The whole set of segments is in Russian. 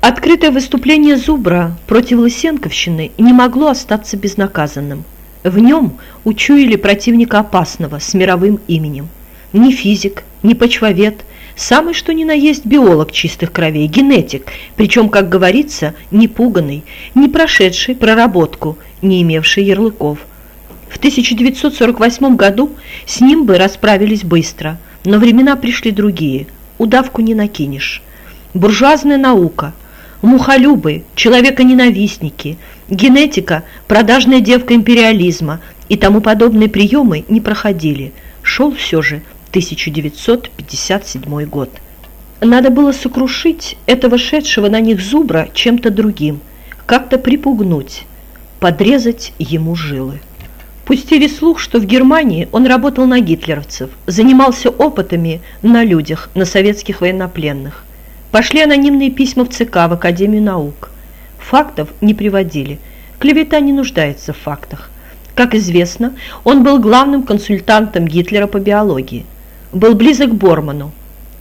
Открытое выступление Зубра против Лысенковщины не могло остаться безнаказанным. В нем учуяли противника опасного с мировым именем. Ни физик, ни почвовед, самый что ни на есть биолог чистых кровей, генетик, причем, как говорится, не пуганный, не прошедший проработку, не имевший ярлыков. В 1948 году с ним бы расправились быстро, но времена пришли другие, удавку не накинешь. Буржуазная наука, мухолюбы, человеконенавистники, генетика, продажная девка империализма и тому подобные приемы не проходили. Шел все же 1957 год. Надо было сокрушить этого шедшего на них зубра чем-то другим, как-то припугнуть, подрезать ему жилы. Пустили слух, что в Германии он работал на гитлеровцев, занимался опытами на людях, на советских военнопленных. Пошли анонимные письма в ЦК, в Академию наук. Фактов не приводили. Клевета не нуждается в фактах. Как известно, он был главным консультантом Гитлера по биологии. Был близок к Борману.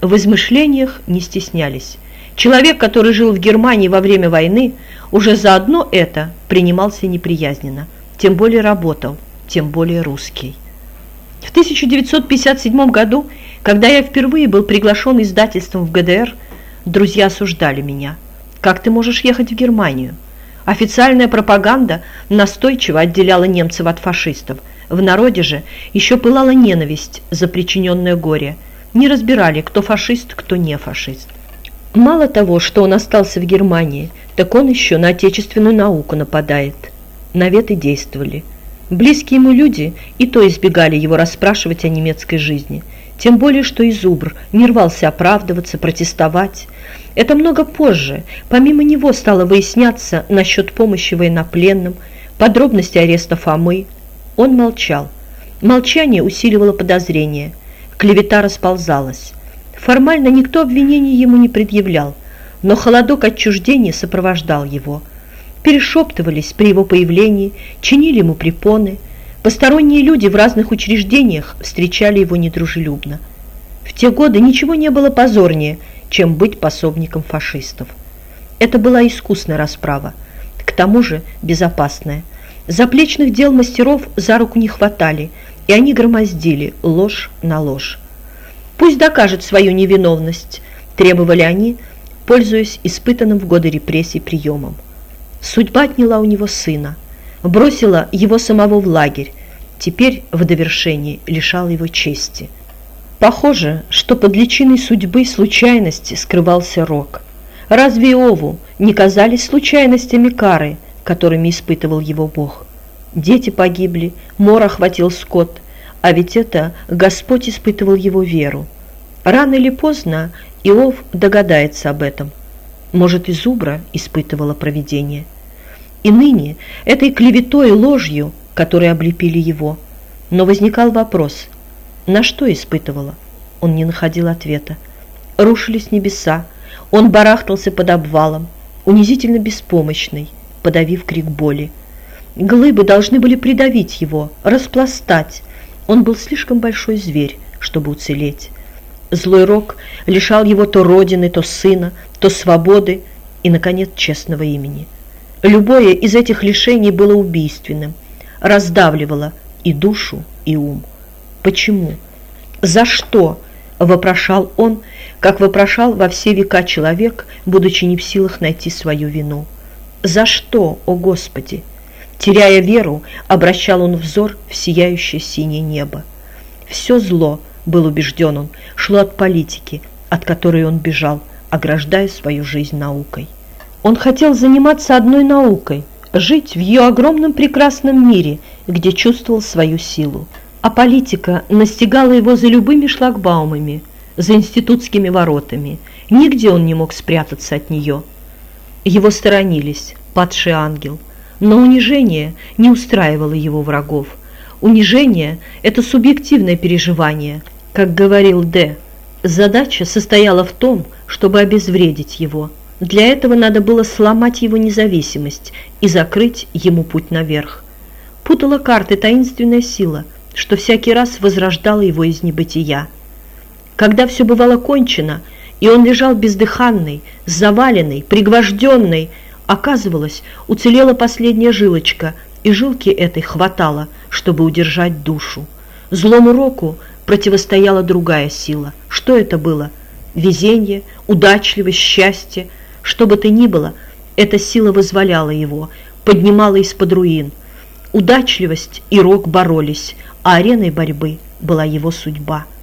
В измышлениях не стеснялись. Человек, который жил в Германии во время войны, уже заодно это принимался неприязненно, тем более работал – тем более русский. В 1957 году, когда я впервые был приглашен издательством в ГДР, друзья осуждали меня. Как ты можешь ехать в Германию? Официальная пропаганда настойчиво отделяла немцев от фашистов. В народе же еще пылала ненависть за причиненное горе. Не разбирали, кто фашист, кто не фашист. Мало того, что он остался в Германии, так он еще на отечественную науку нападает. Наветы действовали. Близкие ему люди и то избегали его расспрашивать о немецкой жизни. Тем более, что и Зубр не рвался оправдываться, протестовать. Это много позже. Помимо него стало выясняться насчет помощи военнопленным, подробности ареста Фомы. Он молчал. Молчание усиливало подозрение. Клевета расползалась. Формально никто обвинений ему не предъявлял, но холодок отчуждения сопровождал его – перешептывались при его появлении, чинили ему препоны. Посторонние люди в разных учреждениях встречали его недружелюбно. В те годы ничего не было позорнее, чем быть пособником фашистов. Это была искусная расправа, к тому же безопасная. Заплечных дел мастеров за руку не хватали, и они громоздили ложь на ложь. «Пусть докажет свою невиновность», – требовали они, пользуясь испытанным в годы репрессий приемом. Судьба отняла у него сына, бросила его самого в лагерь, теперь в довершении лишала его чести. Похоже, что под личиной судьбы случайности скрывался Рок. Разве Иову не казались случайностями кары, которыми испытывал его Бог? Дети погибли, мор охватил скот, а ведь это Господь испытывал его веру. Рано или поздно Иов догадается об этом, может, и зубра испытывала провидение. И ныне этой клеветой и ложью, которые облепили его. Но возникал вопрос, на что испытывала? Он не находил ответа. Рушились небеса, он барахтался под обвалом, унизительно беспомощный, подавив крик боли. Глыбы должны были придавить его, распластать. Он был слишком большой зверь, чтобы уцелеть. Злой рок лишал его то родины, то сына, то свободы и, наконец, честного имени. Любое из этих лишений было убийственным, раздавливало и душу, и ум. Почему? За что? Вопрошал он, как вопрошал во все века человек, будучи не в силах найти свою вину. За что, о Господи? Теряя веру, обращал он взор в сияющее синее небо. Все зло, был убежден он, шло от политики, от которой он бежал, ограждая свою жизнь наукой. Он хотел заниматься одной наукой, жить в ее огромном прекрасном мире, где чувствовал свою силу. А политика настигала его за любыми шлагбаумами, за институтскими воротами. Нигде он не мог спрятаться от нее. Его сторонились, падший ангел. Но унижение не устраивало его врагов. Унижение – это субъективное переживание, как говорил Д. Задача состояла в том, чтобы обезвредить его. Для этого надо было сломать его независимость и закрыть ему путь наверх. Путала карты таинственная сила, что всякий раз возрождала его из небытия. Когда все бывало кончено, и он лежал бездыханный, заваленный, пригвожденный. Оказывалось, уцелела последняя жилочка, и жилки этой хватало, чтобы удержать душу. Злому року противостояла другая сила. Что это было? Везение, удачливость, счастье. Что бы то ни было, эта сила вызволяла его, поднимала из-под руин. Удачливость и рок боролись, а ареной борьбы была его судьба –